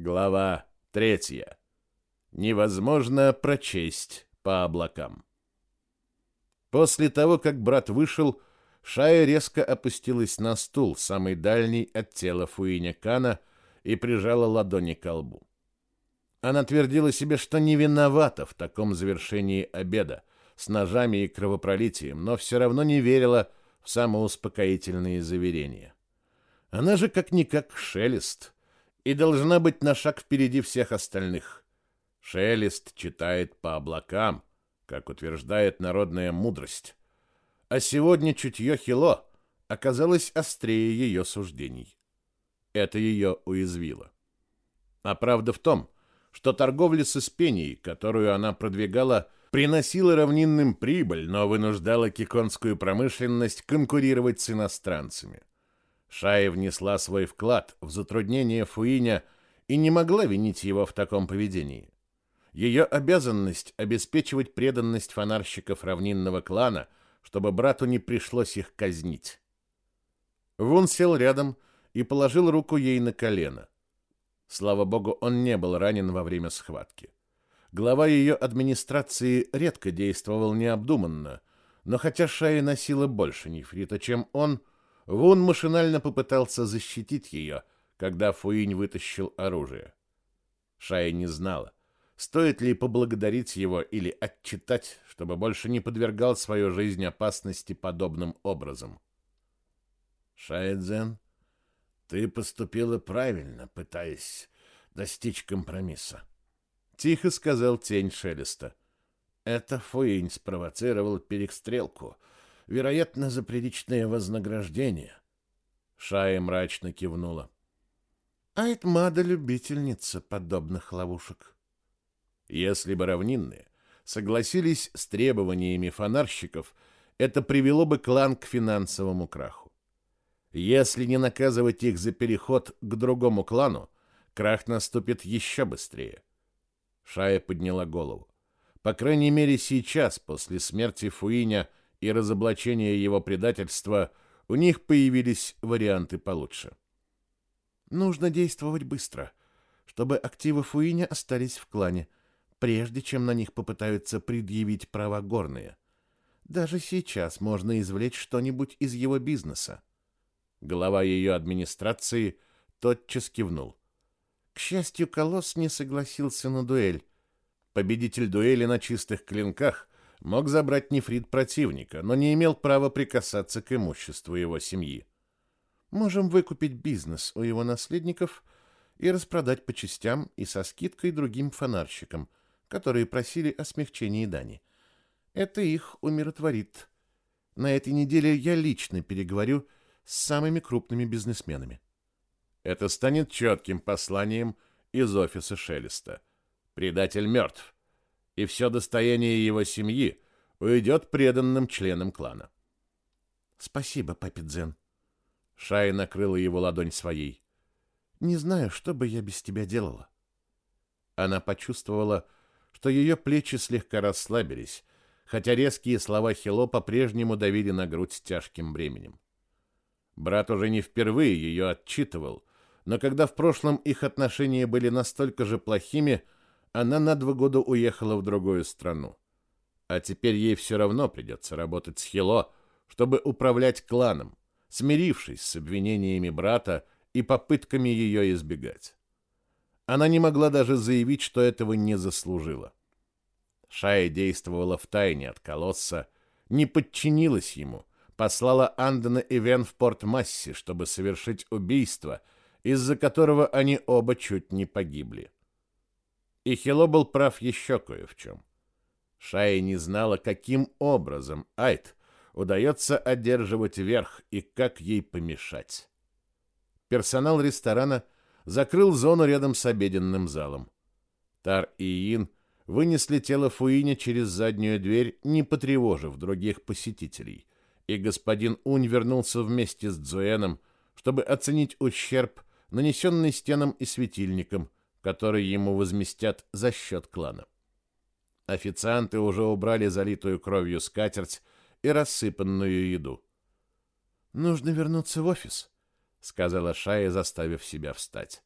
Глава третья. Невозможно прочесть по облакам. После того, как брат вышел, Шая резко опустилась на стул, самый дальний от тела Фуиня Кана, и прижала ладони к лбу. Она твердила себе, что не виновата в таком завершении обеда с ножами и кровопролитием, но все равно не верила в самоуспокоительные заверения. Она же как-никак шелест и должна быть на шаг впереди всех остальных. Шелест читает по облакам, как утверждает народная мудрость. А сегодня чутье Хило оказалось острее ее суждений. Это ее уязвило. А правда в том, что торговля с Испенией, которую она продвигала, приносила равнинным прибыль, но вынуждала киконскую промышленность конкурировать с иностранцами. Шая внесла свой вклад в затруднение Фуиня и не могла винить его в таком поведении. Ее обязанность обеспечивать преданность фонарщиков равнинного клана, чтобы брату не пришлось их казнить. Вун сел рядом и положил руку ей на колено. Слава богу, он не был ранен во время схватки. Глава ее администрации редко действовал необдуманно, но хотя Шая носила больше нефрита, чем он, Вун машинально попытался защитить ее, когда Фуинь вытащил оружие. Шая не знала, стоит ли поблагодарить его или отчитать, чтобы больше не подвергал свою жизнь опасности подобным образом. Шая Дзен, ты поступила правильно, пытаясь достичь компромисса. Тихо сказал тень Шелеста. Это Фуинь спровоцировал перестрелку — вероятно, за приличное вознаграждение. Шая мрачно кивнула. А Айтмада любительница подобных ловушек. Если бы равнинные согласились с требованиями фонарщиков, это привело бы клан к финансовому краху. Если не наказывать их за переход к другому клану, крах наступит еще быстрее. Шая подняла голову. По крайней мере, сейчас, после смерти Фуиня, и разоблачения его предательства, у них появились варианты получше. Нужно действовать быстро, чтобы активы Фуиня остались в клане, прежде чем на них попытаются предъявить права горные. Даже сейчас можно извлечь что-нибудь из его бизнеса. Глава ее администрации тотчас кивнул. К счастью, Колосс не согласился на дуэль. Победитель дуэли на чистых клинках мог забрать нефрит противника, но не имел права прикасаться к имуществу его семьи. Можем выкупить бизнес у его наследников и распродать по частям и со скидкой другим фонарщикам, которые просили о смягчении дани. Это их умиротворит. На этой неделе я лично переговорю с самыми крупными бизнесменами. Это станет четким посланием из офиса Шелеста. Предатель мертв и все достояние его семьи уйдет преданным членам клана. Спасибо, папе Дзен. Шай накрыла его ладонь своей. Не знаю, что бы я без тебя делала. Она почувствовала, что ее плечи слегка расслабились, хотя резкие слова Хило по-прежнему давили на грудь тяжким бременем. Брат уже не впервые ее отчитывал, но когда в прошлом их отношения были настолько же плохими, она на два года уехала в другую страну. А теперь ей все равно придется работать с Хило, чтобы управлять кланом, смирившись с обвинениями брата и попытками ее избегать. Она не могла даже заявить, что этого не заслужила. Шая действовала в тайне от колосса, не подчинилась ему, послала Андена и Вен в Порт-Масси, чтобы совершить убийство, из-за которого они оба чуть не погибли. И Хило был прав еще кое в чем. Шая не знала, каким образом Айт удается одерживать верх и как ей помешать. Персонал ресторана закрыл зону рядом с обеденным залом. Тар и Ин вынесли тело Фуиня через заднюю дверь, не потревожив других посетителей, и господин Унь вернулся вместе с Дзуэном, чтобы оценить ущерб, нанесенный стенам и светильникам, который ему возместят за счет клана. Официанты уже убрали залитую кровью скатерть и рассыпанную еду. «Нужно вернуться в офис», — сказала Шая, заставив себя встать.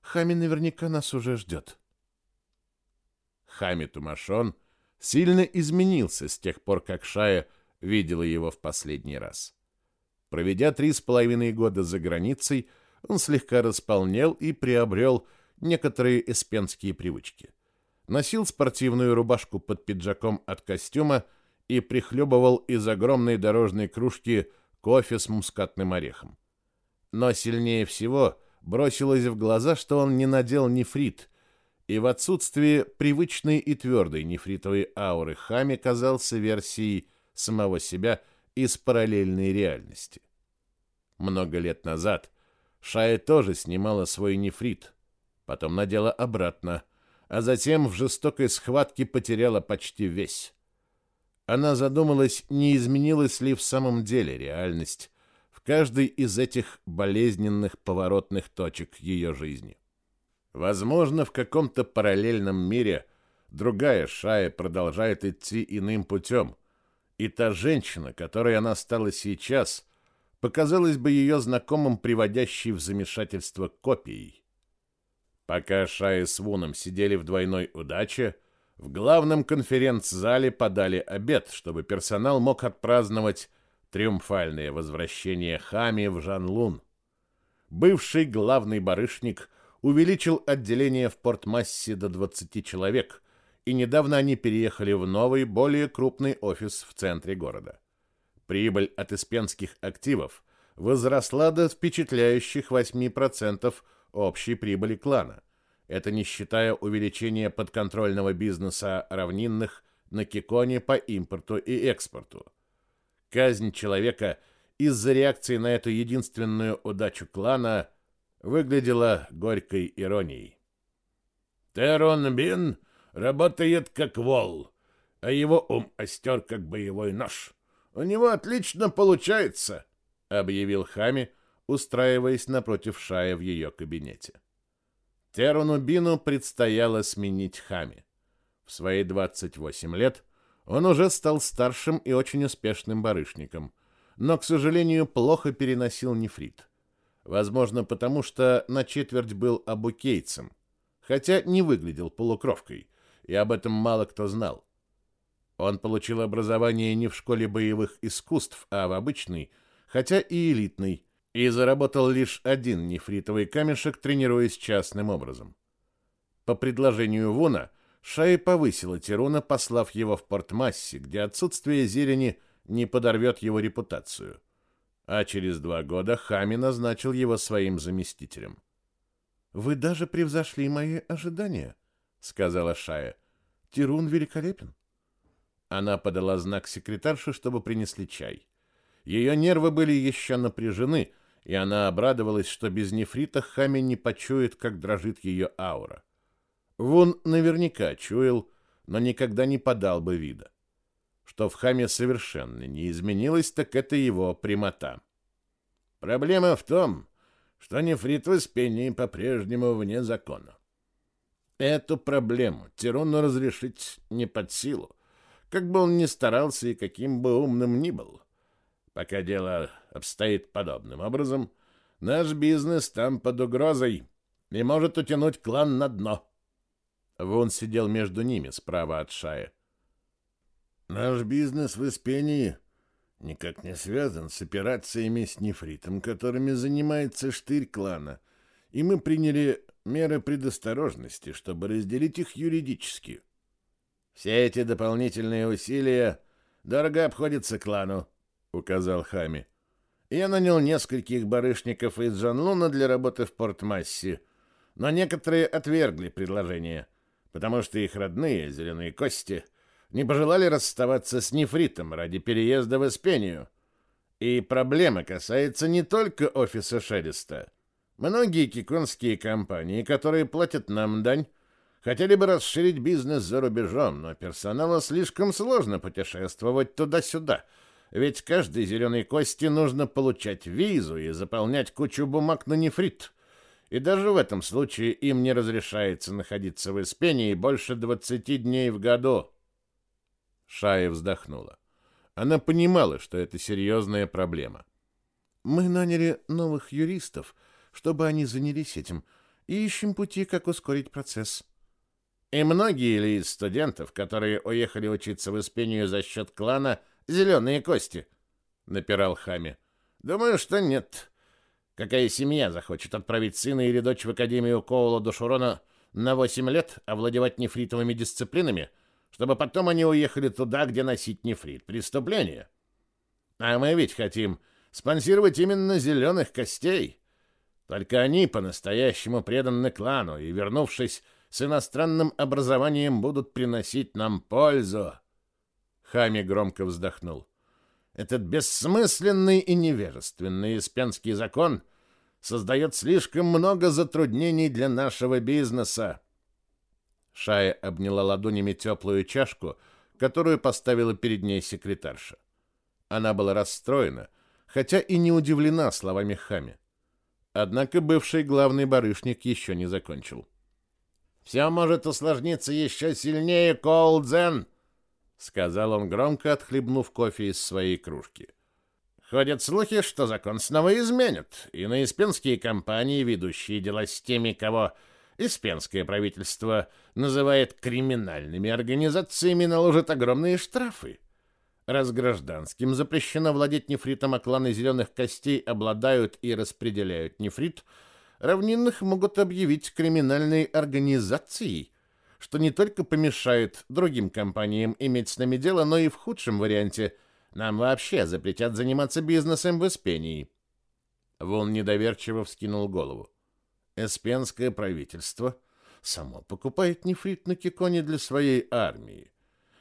Хами наверняка нас уже ждет. Хами Тумашон сильно изменился с тех пор, как Шая видела его в последний раз. Проведя три с половиной года за границей, он слегка располнел и приобрел некоторые эспенские привычки. Носил спортивную рубашку под пиджаком от костюма и прихлебывал из огромной дорожной кружки кофе с мускатным орехом. Но сильнее всего бросилось в глаза, что он не надел нефрит, и в отсутствии привычной и твердой нефритовой ауры Хами казался версией самого себя из параллельной реальности. Много лет назад Шая тоже снимала свой нефрит, потом надела обратно, а затем в жестокой схватке потеряла почти весь. Она задумалась, не изменилась ли в самом деле реальность в каждой из этих болезненных поворотных точек ее жизни. Возможно, в каком-то параллельном мире другая Шая продолжает идти иным путем, и та женщина, которой она стала сейчас, показалась бы ее знакомым, приводящей в замешательство копией. Пока Шая с Вуном сидели в двойной удаче, в главном конференц-зале подали обед, чтобы персонал мог отпраздновать триумфальное возвращение Хами в Жанлун. Бывший главный барышник увеличил отделение в Портмассе до 20 человек, и недавно они переехали в новый, более крупный офис в центре города. Прибыль от испенских активов возросла до впечатляющих 8% общей прибыли клана – это не считая увеличения подконтрольного бизнеса равнинных на Киконе по импорту и экспорту. Казнь человека из-за реакции на эту единственную удачу клана выглядела горькой иронией. Терон Бин работает как вол, а его ум остер как боевой нож. У него отлично получается, объявил Хами, устраиваясь напротив Шая в ее кабинете. Теруну Бину предстояло сменить Хами. В свои 28 лет он уже стал старшим и очень успешным барышником, но, к сожалению, плохо переносил нефрит. Возможно, потому что на четверть был абукейцем, хотя не выглядел полукровкой, и об этом мало кто знал. Он получил образование не в школе боевых искусств, а в обычной, хотя и элитной, и заработал лишь один нефритовый камешек, тренируясь частным образом. По предложению Вуна, Шай повысила Тируна, послав его в Портмассе, где отсутствие зелени не подорвет его репутацию. А через два года Хами назначил его своим заместителем. «Вы даже превзошли мои ожидания», — сказала Шая. «Тирун великолепен». Она подала знак секретарше, чтобы принесли чай. Ее нервы были еще напряжены, — и она обрадовалась, что без нефрита Хами не почует, как дрожит ее аура. Вон наверняка чуял, но никогда не подал бы вида. Что в Хаме совершенно не изменилось, так это его прямота. Проблема в том, что нефрит в Испении по-прежнему вне закона. Эту проблему Тирону разрешить не под силу, как бы он ни старался и каким бы умным ни был. Пока дело обстоит подобным образом, наш бизнес там под угрозой и может утянуть клан на дно. Вон сидел между ними, справа от Шая. Наш бизнес в Испении никак не связан с операциями с нефритом, которыми занимается штырь клана, и мы приняли меры предосторожности, чтобы разделить их юридически. Все эти дополнительные усилия дорого обходятся клану, указал Хами. Я нанял нескольких барышников из Жанлуна для работы в Портмассе, но некоторые отвергли предложение, потому что их родные, зеленые кости, не пожелали расставаться с нефритом ради переезда в Испению. И проблема касается не только офиса Шериста. Многие киконские компании, которые платят нам дань, хотели бы расширить бизнес за рубежом, но персоналу слишком сложно путешествовать туда-сюда — ведь каждой зеленой кости нужно получать визу и заполнять кучу бумаг на нефрит. И даже в этом случае им не разрешается находиться в Испении больше 20 дней в году. Шая вздохнула. Она понимала, что это серьезная проблема. Мы наняли новых юристов, чтобы они занялись этим, и ищем пути, как ускорить процесс. И многие ли из студентов, которые уехали учиться в Испению за счет клана «Зеленые кости»? Напирал Хами. Думаю, что нет. Какая семья захочет отправить сына или дочь в Академию Коула Душурона на 8 лет овладевать нефритовыми дисциплинами, чтобы потом они уехали туда, где носить нефрит? Преступление. А мы ведь хотим спонсировать именно зеленых костей. Только они по-настоящему преданы клану и, вернувшись с иностранным образованием, будут приносить нам пользу. Хами громко вздохнул. Этот бессмысленный и невежественный испенский закон создает слишком много затруднений для нашего бизнеса. Шая обняла ладонями теплую чашку, которую поставила перед ней секретарша. Она была расстроена, хотя и не удивлена словами Хами. Однако бывший главный барышник еще не закончил. «Все может усложниться еще сильнее, Коулдзен!» — сказал он громко, отхлебнув кофе из своей кружки. «Ходят слухи, что закон снова изменят, и на испенские компании, ведущие дела с теми, кого испенское правительство называет криминальными организациями, наложат огромные штрафы. Раз гражданским запрещено владеть нефритом, а кланы зеленых костей обладают и распределяют нефрит, равнинных могут объявить криминальной организацией, что не только помешает другим компаниям иметь с нами дело, но и в худшем варианте нам вообще запретят заниматься бизнесом в Эспении. Вон недоверчиво вскинул голову. Эспенское правительство само покупает нефрит на Киконе для своей армии.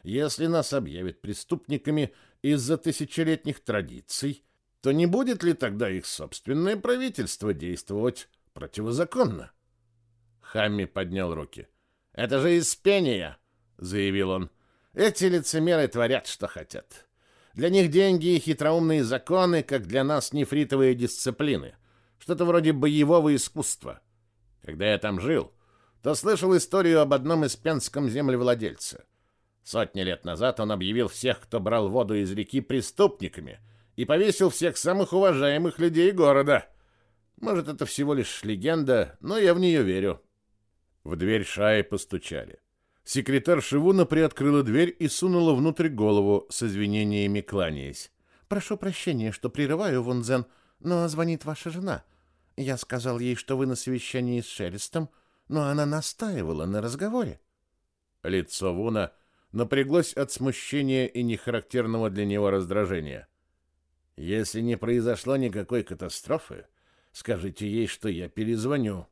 Если нас объявят преступниками из-за тысячелетних традиций, то не будет ли тогда их собственное правительство действовать противозаконно? Хамми поднял руки. «Это же Испения!» — заявил он. «Эти лицемеры творят, что хотят. Для них деньги и хитроумные законы, как для нас нефритовые дисциплины. Что-то вроде боевого искусства. Когда я там жил, то слышал историю об одном испенском землевладельце. Сотни лет назад он объявил всех, кто брал воду из реки, преступниками и повесил всех самых уважаемых людей города. Может, это всего лишь легенда, но я в нее верю. В дверь Шаи постучали. Секретарь Шивуна приоткрыла дверь и сунула внутрь голову с извинениями кланяясь. «Прошу прощения, что прерываю, Вунзен, но звонит ваша жена. Я сказал ей, что вы на совещании с Шелестом, но она настаивала на разговоре». Лицо Вуна напряглось от смущения и нехарактерного для него раздражения. «Если не произошло никакой катастрофы, скажите ей, что я перезвоню».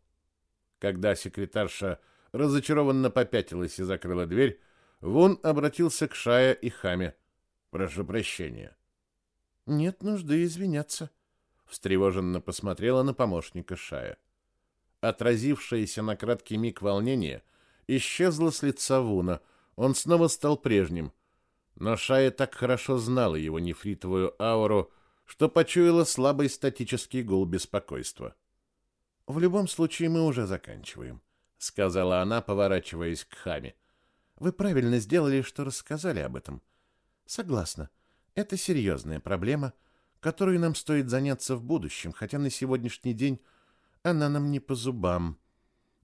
Когда секретарша разочарованно попятилась и закрыла дверь, Вун обратился к Шая и Хаме. «Прошу прощения». «Нет нужды извиняться», — встревоженно посмотрела на помощника Шая. Отразившееся на краткий миг волнение исчезло с лица Вуна — он снова стал прежним. Но Шая так хорошо знала его нефритовую ауру, что почуяла слабый статический гул беспокойства. «В любом случае мы уже заканчиваем», — сказала она, поворачиваясь к Хаме. «Вы правильно сделали, что рассказали об этом. Согласна, это серьезная проблема, которой нам стоит заняться в будущем, хотя на сегодняшний день она нам не по зубам.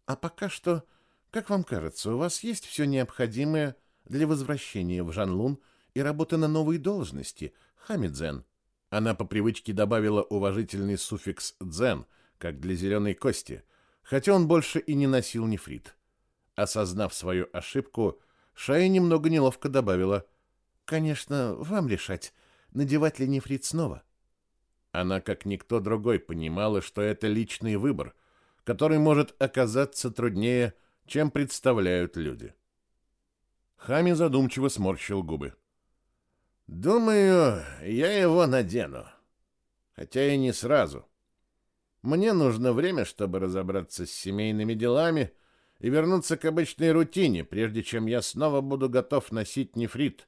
А пока что как вам кажется, у вас есть все необходимое для возвращения в Жанлун и работы на новой должности, Хамидзен? Она по привычке добавила уважительный суффикс «дзен», как для зеленой кости, хотя он больше и не носил нефрит. Осознав свою ошибку, Шая немного неловко добавила «Конечно, вам решать, надевать ли нефрит снова». Она, как никто другой, понимала, что это личный выбор, который может оказаться труднее – чем представляют люди. Хами задумчиво сморщил губы. «Думаю, я его надену. Хотя и не сразу. Мне нужно время, чтобы разобраться с семейными делами и вернуться к обычной рутине, прежде чем я снова буду готов носить нефрит».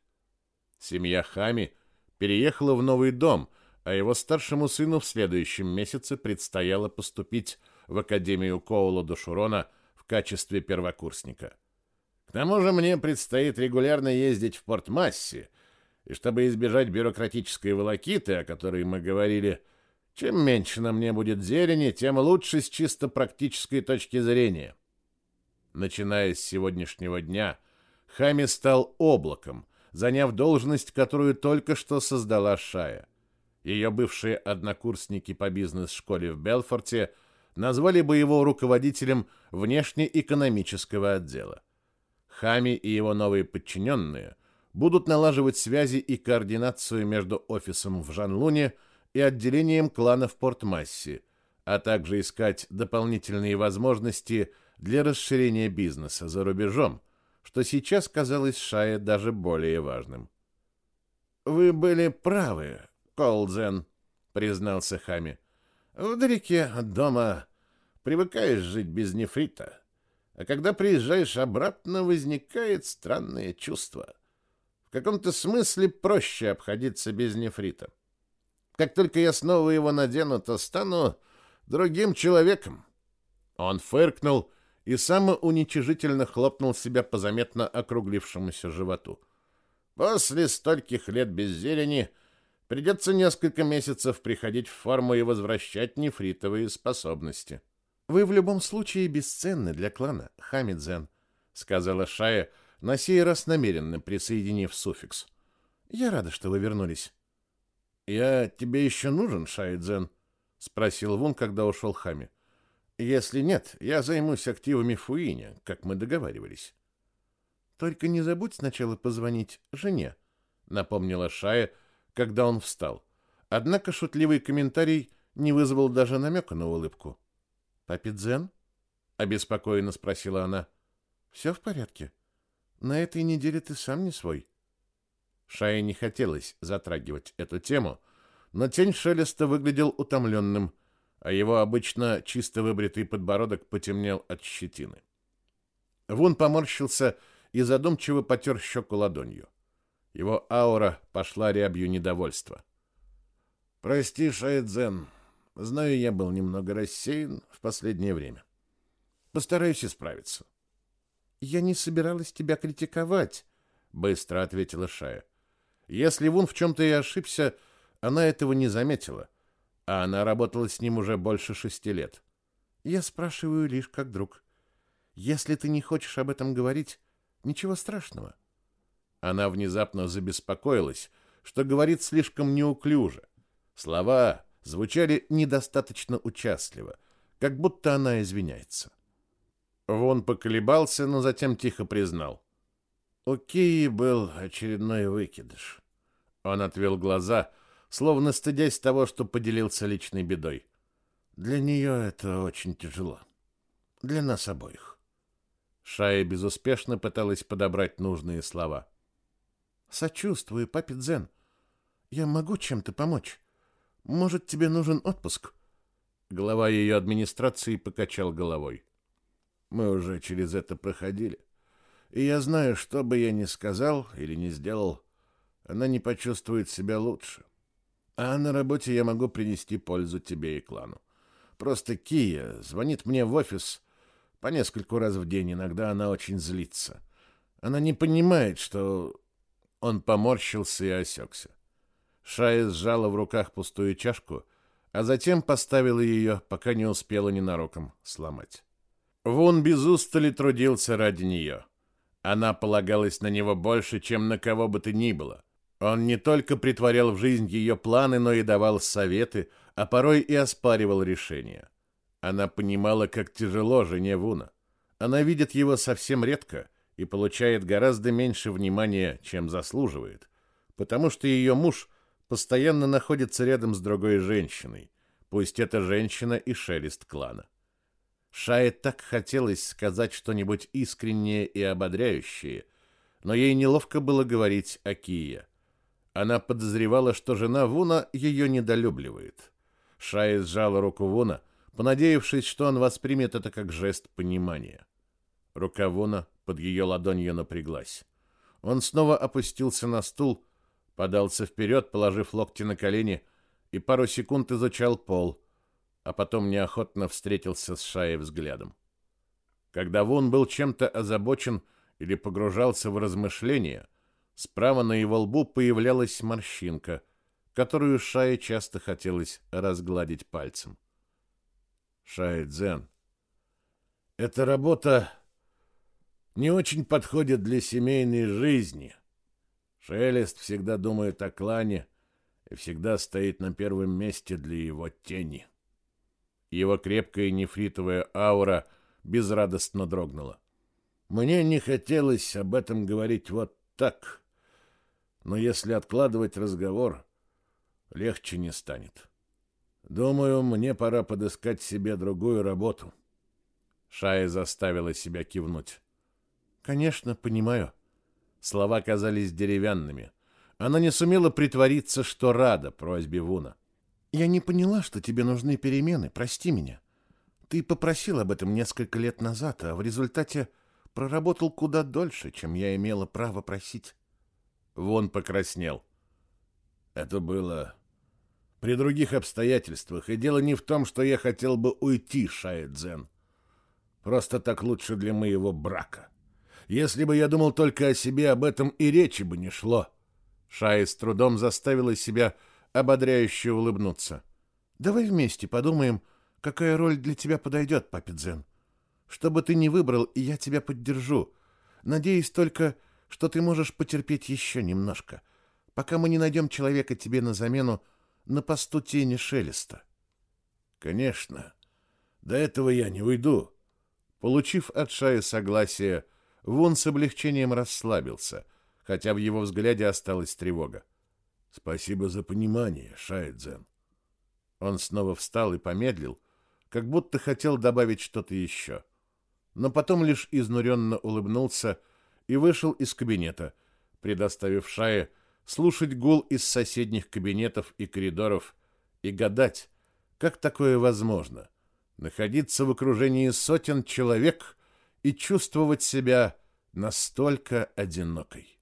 Семья Хами переехала в новый дом, а его старшему сыну в следующем месяце предстояло поступить в Академию Коула Душурона – качестве первокурсника. К тому же мне предстоит регулярно ездить в Порт-Массе, и чтобы избежать бюрократической волокиты, о которой мы говорили, Чем меньше на мне будет зелени, тем лучше с чисто практической точки зрения. Начиная с сегодняшнего дня, Хами стал облаком, заняв должность, которую только что создала Шая. Ее бывшие однокурсники по бизнес-школе в Белфорте назвали бы его руководителем внешнеэкономического отдела. Хами и его новые подчиненные будут налаживать связи и координацию между офисом в Жанлуне и отделением клана в Порт-Массе, а также искать дополнительные возможности для расширения бизнеса за рубежом, что сейчас казалось Шае даже более важным. «Вы были правы, Колдзен», — признался Хами. «Вдалеке от дома привыкаешь жить без нефрита, а когда приезжаешь обратно, возникает странное чувство. В каком-то смысле проще обходиться без нефрита. Как только я снова его надену, то стану другим человеком». Он фыркнул и самоуничижительно хлопнул себя по заметно округлившемуся животу. «После стольких лет без зелени придется несколько месяцев приходить в форму и возвращать нефритовые способности». Вы в любом случае бесценны для клана, Хамидзен, сказала Шая, на сей раз намеренно присоединив суффикс. Я рада, что вы вернулись. Я тебе еще нужен, Шайдзен? спросил Вун, когда ушел Хами. Если нет, я займусь активами Фуиня, как мы договаривались. Только не забудь сначала позвонить жене, напомнила Шая, когда он встал. Однако шутливый комментарий не вызвал даже намека на улыбку. «Папе Дзен?» — обеспокоенно спросила она. «Все в порядке? На этой неделе ты сам не свой». Шае не хотелось затрагивать эту тему, но тень Шелеста выглядел утомленным, а его обычно чисто выбритый подбородок потемнел от щетины. Вун поморщился и задумчиво потер щеку ладонью. Его аура пошла рябью недовольства. «Прости, Шаэдзен, Знаю, я был немного рассеян в последнее время. Постараюсь исправиться. Я не собиралась тебя критиковать, быстро ответила Шая. Если Вун в чем-то и ошибся, она этого не заметила, а она работала с ним уже больше шести лет. Я спрашиваю лишь как друг. Если ты не хочешь об этом говорить, ничего страшного. Она внезапно забеспокоилась, что говорит слишком неуклюже. Слова звучали недостаточно участливо, как будто она извиняется. Вон поколебался, но затем тихо признал. Кии был очередной выкидыш. Он отвел глаза, словно стыдясь того, что поделился личной бедой. Для нее это очень тяжело. Для нас обоих. Шая безуспешно пыталась подобрать нужные слова. «Сочувствую, папе Дзен. Я могу чем-то помочь. Может, тебе нужен отпуск? Глава ее администрации покачал головой. Мы уже через это проходили. И я знаю, что бы я ни сказал или не сделал, она не почувствует себя лучше. А на работе я могу принести пользу тебе и клану. Просто Кия звонит мне в офис по нескольку раз в день, иногда она очень злится. Она не понимает, что... Он поморщился и осекся. Шая сжала в руках пустую чашку, а затем поставила ее, пока не успела ненароком сломать. Вон без устали трудился ради нее. Она полагалась на него больше, чем на кого бы то ни было. Он не только притворял в жизнь ее планы, но и давал советы, а порой и оспаривал решения. Она понимала, как тяжело жене Вуна. Она видит его совсем редко и получает гораздо меньше внимания, чем заслуживает, потому что ее муж – постоянно находится рядом с другой женщиной, пусть эта женщина и шелест клана. Шае так хотелось сказать что-нибудь искреннее и ободряющее, но ей неловко было говорить о Кие. Она подозревала, что жена Вуна ее недолюбливает. Шае сжала руку Вуна, понадеявшись, что он воспримет это как жест понимания. Рука Вуна под ее ладонью напряглась. Он снова опустился на стул, подался вперед, положив локти на колени, и пару секунд изучал пол, а потом неохотно встретился с Шаей взглядом. Когда Вун был чем-то озабочен или погружался в размышления, справа на его лбу появлялась морщинка, которую Шае часто хотелось разгладить пальцем. Шае Дзен, эта работа не очень подходит для семейной жизни. Шелест всегда думает о клане и всегда стоит на первом месте для его тени. Его крепкая нефритовая аура безрадостно дрогнула. Мне не хотелось об этом говорить вот так, но если откладывать разговор, легче не станет. Думаю, мне пора подыскать себе другую работу. Шая заставила себя кивнуть. Конечно, понимаю. Слова казались деревянными. Она не сумела притвориться, что рада просьбе Вуна. Я не поняла, что тебе нужны перемены, прости меня. Ты попросил об этом несколько лет назад, а в результате проработал куда дольше, чем я имела право просить. Вон покраснел. Это было при других обстоятельствах, и дело не в том, что я хотел бы уйти, Шаэдзен. Просто так лучше для моего брака. Если бы я думал только о себе, об этом и речи бы не шло. Шай с трудом заставила себя ободряюще улыбнуться. Давай вместе подумаем, какая роль для тебя подойдет, папидзен. Что бы ты ни выбрал, и я тебя поддержу. Надеюсь только, что ты можешь потерпеть еще немножко, пока мы не найдем человека тебе на замену на посту тени Шелеста. Конечно, до этого я не уйду. Получив от Шая согласие, Вон с облегчением расслабился, хотя в его взгляде осталась тревога. Спасибо за понимание, Шайдзен. Он снова встал и помедлил, как будто хотел добавить что-то еще. Но потом лишь изнуренно улыбнулся и вышел из кабинета, предоставив Шае слушать гул из соседних кабинетов и коридоров и гадать, как такое возможно — находиться в окружении сотен человек и чувствовать себя настолько одинокой.